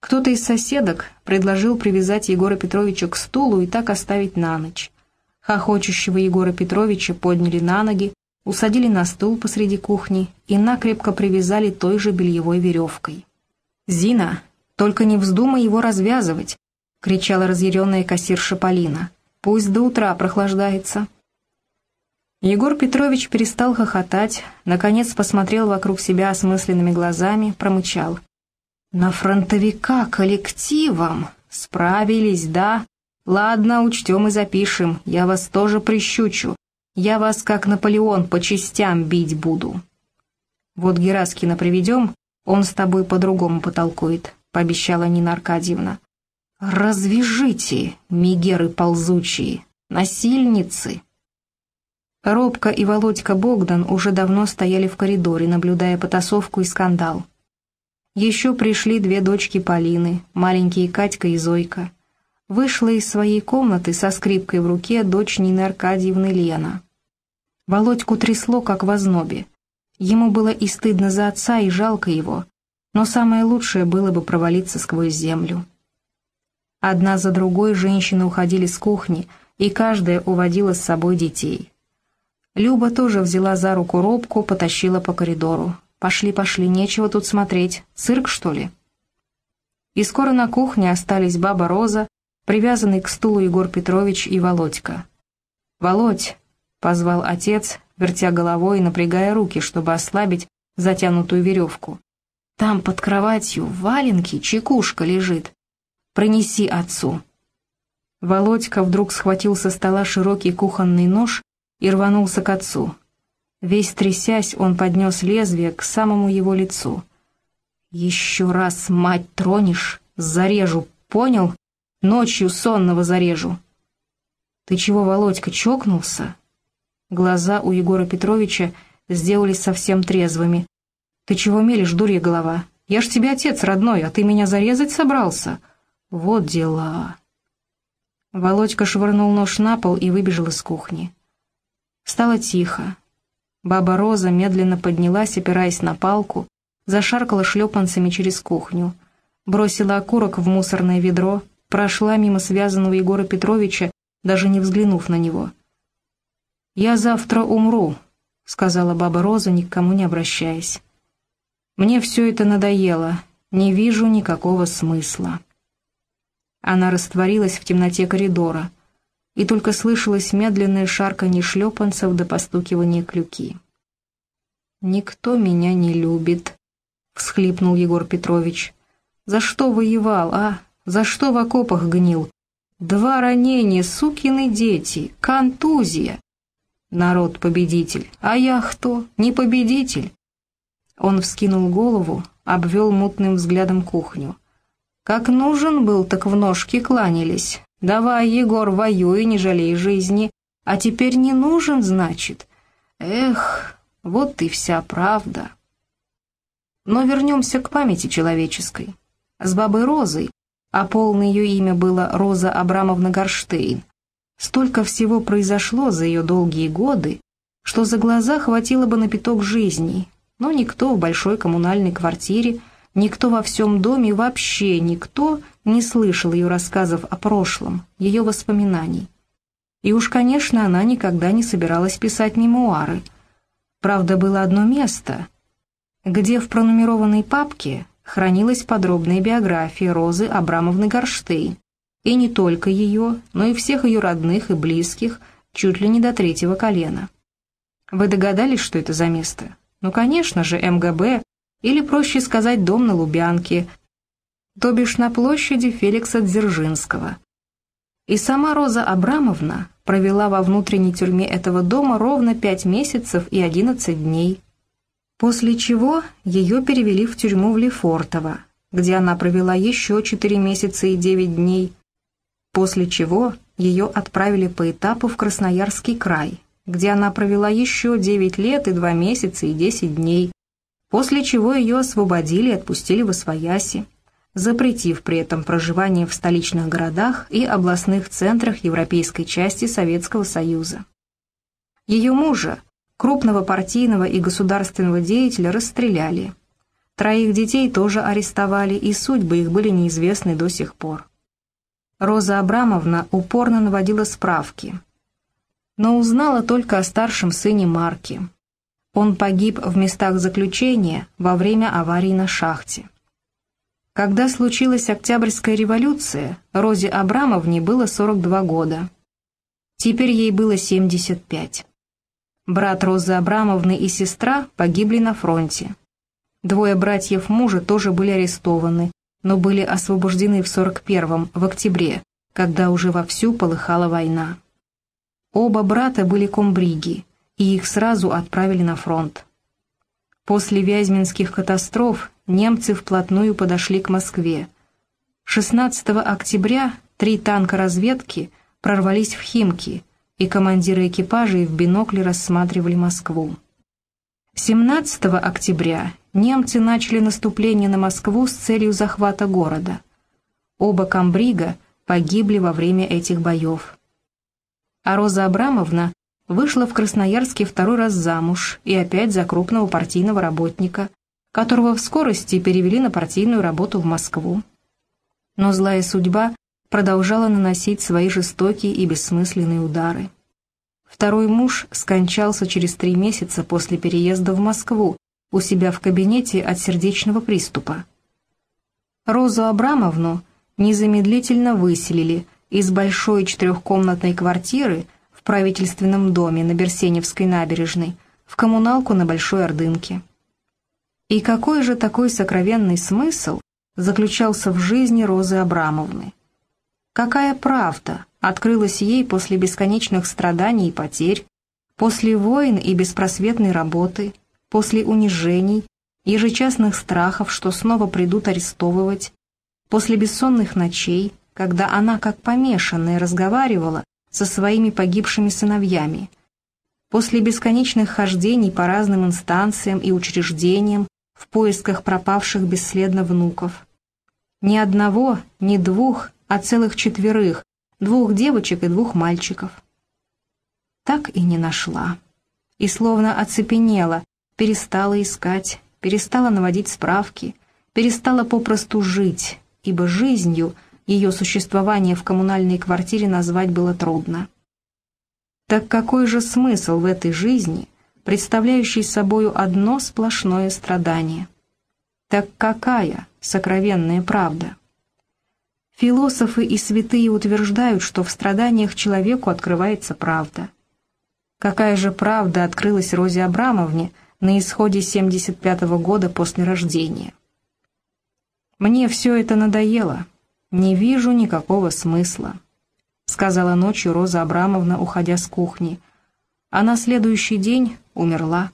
Кто-то из соседок предложил привязать Егора Петровича к стулу и так оставить на ночь. Хохочущего Егора Петровича подняли на ноги, усадили на стул посреди кухни и накрепко привязали той же бельевой веревкой. «Зина, только не вздумай его развязывать!» — кричала разъяренная кассирша Полина. «Пусть до утра прохлаждается». Егор Петрович перестал хохотать, наконец посмотрел вокруг себя осмысленными глазами, промычал. «На фронтовика коллективом! Справились, да? Ладно, учтем и запишем, я вас тоже прищучу. Я вас, как Наполеон, по частям бить буду». «Вот Гераскина приведем, он с тобой по-другому потолкует», — пообещала Нина Аркадьевна. «Развяжите, мигеры ползучие, насильницы!» Робка и Володька Богдан уже давно стояли в коридоре, наблюдая потасовку и скандал. Еще пришли две дочки Полины, маленькие Катька и Зойка. Вышла из своей комнаты со скрипкой в руке дочь Нины Аркадьевны Лена. Володьку трясло, как в ознобе. Ему было и стыдно за отца, и жалко его, но самое лучшее было бы провалиться сквозь землю. Одна за другой женщины уходили с кухни, и каждая уводила с собой детей. Люба тоже взяла за руку робку, потащила по коридору. «Пошли, пошли, нечего тут смотреть. Цирк, что ли?» И скоро на кухне остались баба Роза, привязанный к стулу Егор Петрович и Володька. «Володь!» — позвал отец, вертя головой и напрягая руки, чтобы ослабить затянутую веревку. «Там под кроватью валенки чекушка лежит. Пронеси отцу». Володька вдруг схватил со стола широкий кухонный нож и рванулся к отцу. Весь трясясь, он поднес лезвие к самому его лицу. «Еще раз, мать, тронешь, зарежу, понял? Ночью сонного зарежу». «Ты чего, Володька, чокнулся?» Глаза у Егора Петровича сделались совсем трезвыми. «Ты чего мелешь, дурья голова? Я ж тебе отец родной, а ты меня зарезать собрался? Вот дела!» Володька швырнул нож на пол и выбежал из кухни. Стало тихо. Баба Роза медленно поднялась, опираясь на палку, зашаркала шлепанцами через кухню, бросила окурок в мусорное ведро, прошла мимо связанного Егора Петровича, даже не взглянув на него. «Я завтра умру», — сказала баба Роза, ни к кому не обращаясь. «Мне все это надоело, не вижу никакого смысла». Она растворилась в темноте коридора — и только слышалось медленное шарканье шлепанцев до постукивания клюки. «Никто меня не любит», — всхлипнул Егор Петрович. «За что воевал, а? За что в окопах гнил? Два ранения, сукины дети, контузия. Народ победитель, а я кто? Не победитель?» Он вскинул голову, обвел мутным взглядом кухню. «Как нужен был, так в ножки кланялись. Давай, Егор, воюй, не жалей жизни. А теперь не нужен, значит. Эх, вот и вся правда. Но вернемся к памяти человеческой. С бабой Розой, а полное ее имя было Роза Абрамовна Горштейн, столько всего произошло за ее долгие годы, что за глаза хватило бы на пяток жизней, но никто в большой коммунальной квартире Никто во всем доме, вообще никто не слышал ее рассказов о прошлом, ее воспоминаний. И уж, конечно, она никогда не собиралась писать мемуары. Правда, было одно место, где в пронумерованной папке хранилась подробная биография Розы Абрамовны Горштейн, и не только ее, но и всех ее родных и близких, чуть ли не до третьего колена. Вы догадались, что это за место? Ну, конечно же, МГБ или, проще сказать, дом на Лубянке, то бишь на площади Феликса Дзержинского. И сама Роза Абрамовна провела во внутренней тюрьме этого дома ровно пять месяцев и одиннадцать дней, после чего ее перевели в тюрьму в Лефортово, где она провела еще четыре месяца и девять дней, после чего ее отправили по этапу в Красноярский край, где она провела еще девять лет и два месяца и десять дней, после чего ее освободили и отпустили в Освояси, запретив при этом проживание в столичных городах и областных центрах европейской части Советского Союза. Ее мужа, крупного партийного и государственного деятеля, расстреляли. Троих детей тоже арестовали, и судьбы их были неизвестны до сих пор. Роза Абрамовна упорно наводила справки, но узнала только о старшем сыне Марке. Он погиб в местах заключения во время аварии на шахте. Когда случилась Октябрьская революция, Розе Абрамовне было 42 года. Теперь ей было 75. Брат Розы Абрамовны и сестра погибли на фронте. Двое братьев мужа тоже были арестованы, но были освобождены в 41-м, в октябре, когда уже вовсю полыхала война. Оба брата были комбриги, и их сразу отправили на фронт. После Вязьминских катастроф немцы вплотную подошли к Москве. 16 октября три танка разведки прорвались в Химки, и командиры экипажей в бинокле рассматривали Москву. 17 октября немцы начали наступление на Москву с целью захвата города. Оба комбрига погибли во время этих боев. А Роза Абрамовна вышла в Красноярске второй раз замуж и опять за крупного партийного работника, которого в скорости перевели на партийную работу в Москву. Но злая судьба продолжала наносить свои жестокие и бессмысленные удары. Второй муж скончался через три месяца после переезда в Москву у себя в кабинете от сердечного приступа. Розу Абрамовну незамедлительно выселили из большой четырехкомнатной квартиры в правительственном доме на Берсеневской набережной в коммуналку на Большой Ордынке. И какой же такой сокровенный смысл заключался в жизни Розы Абрамовны? Какая правда открылась ей после бесконечных страданий и потерь, после войн и беспросветной работы, после унижений, ежечасных страхов, что снова придут арестовывать, после бессонных ночей, когда она, как помешанная, разговаривала со своими погибшими сыновьями. После бесконечных хождений по разным инстанциям и учреждениям в поисках пропавших бесследно внуков. Ни одного, ни двух, а целых четверых, двух девочек и двух мальчиков. Так и не нашла. И словно оцепенела, перестала искать, перестала наводить справки, перестала попросту жить, ибо жизнью — ее существование в коммунальной квартире назвать было трудно. Так какой же смысл в этой жизни, представляющей собою одно сплошное страдание? Так какая сокровенная правда? Философы и святые утверждают, что в страданиях человеку открывается правда. Какая же правда открылась Розе Абрамовне на исходе 75-го года после рождения? Мне все это надоело, «Не вижу никакого смысла», — сказала ночью Роза Абрамовна, уходя с кухни. А на следующий день умерла.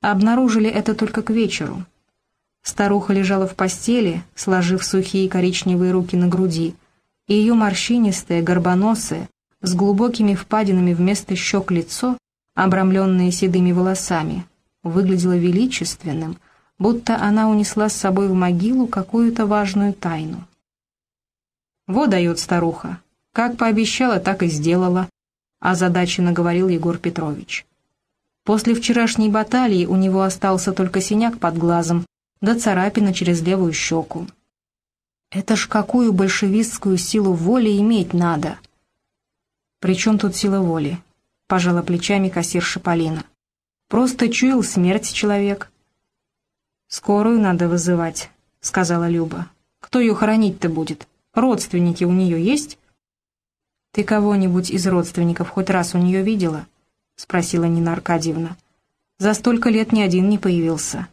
Обнаружили это только к вечеру. Старуха лежала в постели, сложив сухие коричневые руки на груди, и ее морщинистое, горбоносое, с глубокими впадинами вместо щек лицо, обрамленное седыми волосами, выглядело величественным, будто она унесла с собой в могилу какую-то важную тайну. «Во дает старуха. Как пообещала, так и сделала», — озадаченно говорил Егор Петрович. После вчерашней баталии у него остался только синяк под глазом, да царапина через левую щеку. «Это ж какую большевистскую силу воли иметь надо!» «При чем тут сила воли?» — пожала плечами кассирша Полина. «Просто чуял смерть человек». «Скорую надо вызывать», — сказала Люба. «Кто ее хоронить-то будет?» Родственники у нее есть?» «Ты кого-нибудь из родственников хоть раз у нее видела?» — спросила Нина Аркадьевна. «За столько лет ни один не появился».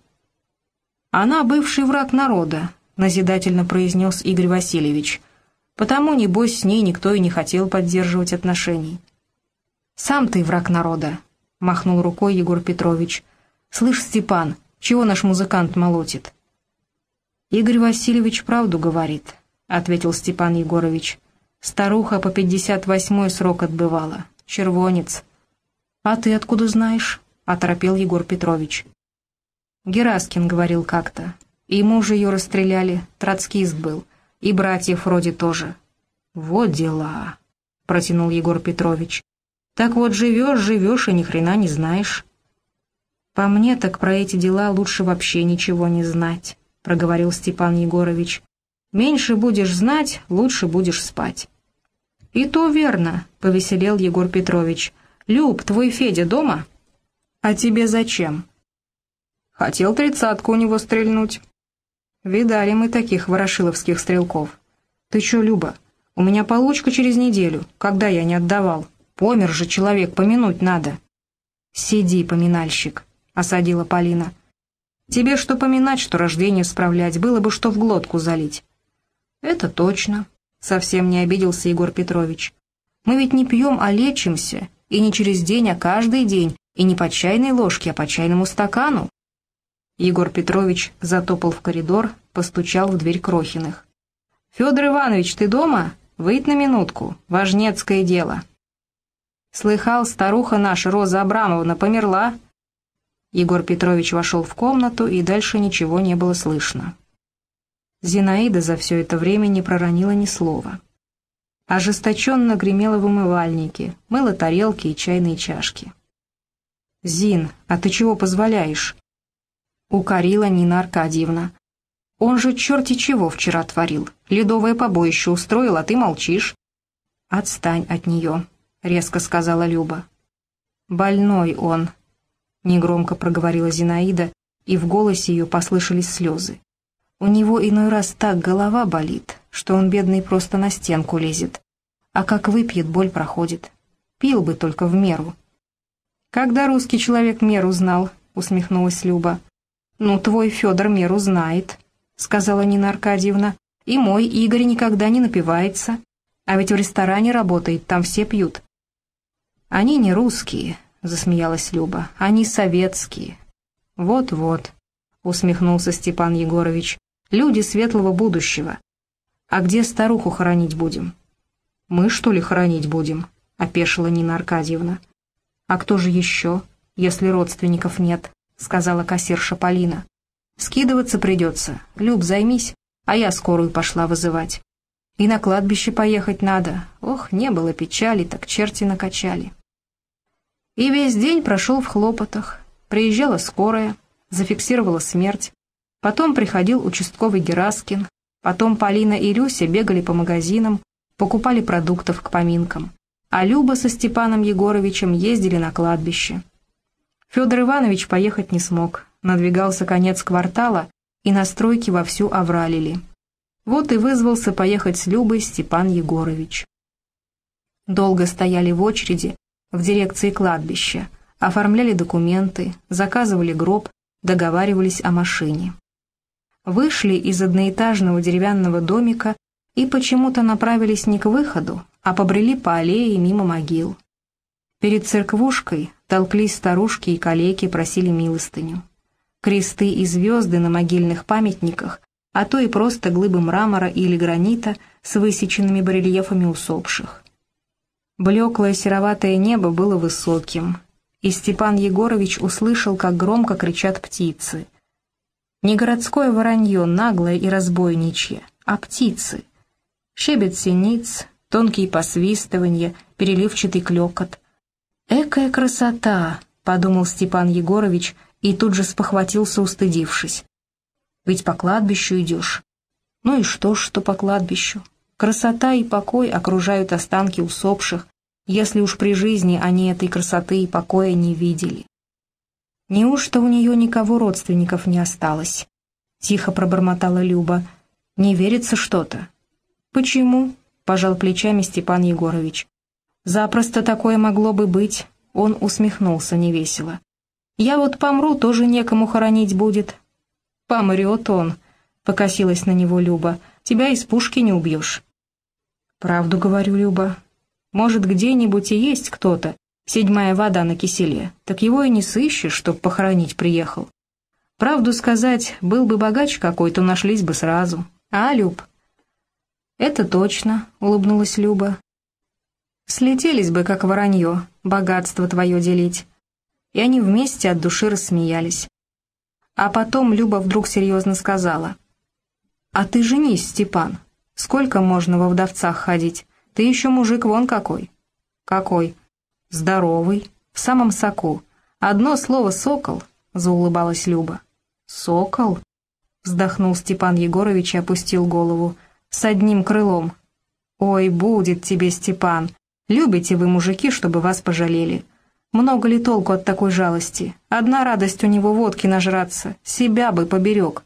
«Она бывший враг народа», — назидательно произнес Игорь Васильевич. «Потому, небось, с ней никто и не хотел поддерживать отношений». «Сам ты враг народа», — махнул рукой Егор Петрович. «Слышь, Степан, чего наш музыкант молотит?» Игорь Васильевич правду говорит. — ответил Степан Егорович. «Старуха по пятьдесят восьмой срок отбывала. Червонец». «А ты откуда знаешь?» — оторопел Егор Петрович. Гераскин говорил как-то. И мужа ее расстреляли, троцкист был. И братьев вроде тоже. «Вот дела», — протянул Егор Петрович. «Так вот живешь, живешь и ни хрена не знаешь». «По мне так про эти дела лучше вообще ничего не знать», — проговорил Степан Егорович. «Меньше будешь знать, лучше будешь спать». «И то верно», — повеселел Егор Петрович. «Люб, твой Федя дома?» «А тебе зачем?» «Хотел тридцатку у него стрельнуть». «Видали мы таких ворошиловских стрелков». «Ты чё, Люба, у меня получка через неделю, когда я не отдавал. Помер же человек, помянуть надо». «Сиди, поминальщик», — осадила Полина. «Тебе что поминать, что рождение справлять, было бы что в глотку залить». «Это точно», — совсем не обиделся Егор Петрович. «Мы ведь не пьем, а лечимся, и не через день, а каждый день, и не по чайной ложке, а по чайному стакану». Егор Петрович затопал в коридор, постучал в дверь Крохиных. «Федор Иванович, ты дома? Выйдь на минутку. Важнецкое дело». «Слыхал, старуха наша, Роза Абрамовна, померла?» Егор Петрович вошел в комнату, и дальше ничего не было слышно. Зинаида за все это время не проронила ни слова. Ожесточенно гремела в умывальнике, мыла тарелки и чайные чашки. «Зин, а ты чего позволяешь?» Укорила Нина Аркадьевна. Он же черти чего вчера творил. Ледовое побоище устроил, а ты молчишь. Отстань от нее, резко сказала Люба. Больной он, негромко проговорила Зинаида, и в голосе ее послышались слезы. У него иной раз так голова болит, что он, бедный, просто на стенку лезет. А как выпьет, боль проходит. Пил бы только в меру. «Когда русский человек меру знал?» — усмехнулась Люба. «Ну, твой Федор меру знает», — сказала Нина Аркадьевна. «И мой Игорь никогда не напивается. А ведь в ресторане работает, там все пьют». «Они не русские», — засмеялась Люба. «Они советские». «Вот-вот», — усмехнулся Степан Егорович. «Люди светлого будущего. А где старуху хоронить будем?» «Мы, что ли, хоронить будем?» — опешила Нина Аркадьевна. «А кто же еще, если родственников нет?» — сказала кассирша Полина. Скидываться придется. Люб, займись, а я скорую пошла вызывать. И на кладбище поехать надо. Ох, не было печали, так черти накачали. И весь день прошел в хлопотах. Приезжала скорая, зафиксировала смерть. Потом приходил участковый Гераскин. Потом Полина и Люся бегали по магазинам, покупали продуктов к поминкам. А Люба со Степаном Егоровичем ездили на кладбище. Федор Иванович поехать не смог, надвигался конец квартала, и настройки вовсю овралили. Вот и вызвался поехать с Любой Степан Егорович. Долго стояли в очереди в дирекции кладбища, оформляли документы, заказывали гроб, договаривались о машине. Вышли из одноэтажного деревянного домика и почему-то направились не к выходу, а побрели по аллее мимо могил. Перед церквушкой толклись старушки и калеки, просили милостыню кресты и звезды на могильных памятниках, а то и просто глыбы мрамора или гранита с высеченными барельефами усопших. Блеклое сероватое небо было высоким, и Степан Егорович услышал, как громко кричат птицы. Не городское воронье, наглое и разбойничье, а птицы. Щебет синиц, тонкие посвистывания, переливчатый клекот. «Экая красота!» — подумал Степан Егорович — и тут же спохватился, устыдившись. «Ведь по кладбищу идешь». «Ну и что ж, что по кладбищу? Красота и покой окружают останки усопших, если уж при жизни они этой красоты и покоя не видели». «Неужто у нее никого родственников не осталось?» — тихо пробормотала Люба. «Не верится что-то». «Почему?» — пожал плечами Степан Егорович. «Запросто такое могло бы быть», — он усмехнулся невесело. Я вот помру, тоже некому хоронить будет». «Помрет он», — покосилась на него Люба. «Тебя из пушки не убьешь». «Правду говорю, Люба. Может, где-нибудь и есть кто-то, седьмая вода на киселе, так его и не сыщешь, чтоб похоронить приехал. Правду сказать, был бы богач какой-то, нашлись бы сразу. А, Люб?» «Это точно», — улыбнулась Люба. «Слетелись бы, как воронье, богатство твое делить» и они вместе от души рассмеялись. А потом Люба вдруг серьезно сказала. «А ты женись, Степан. Сколько можно во вдовцах ходить? Ты еще мужик вон какой». «Какой?» «Здоровый, в самом соку. Одно слово «сокол» заулыбалась Люба. «Сокол?» — вздохнул Степан Егорович и опустил голову. «С одним крылом». «Ой, будет тебе, Степан. Любите вы, мужики, чтобы вас пожалели. Много ли толку от такой жалости? Одна радость у него водки нажраться. Себя бы поберег.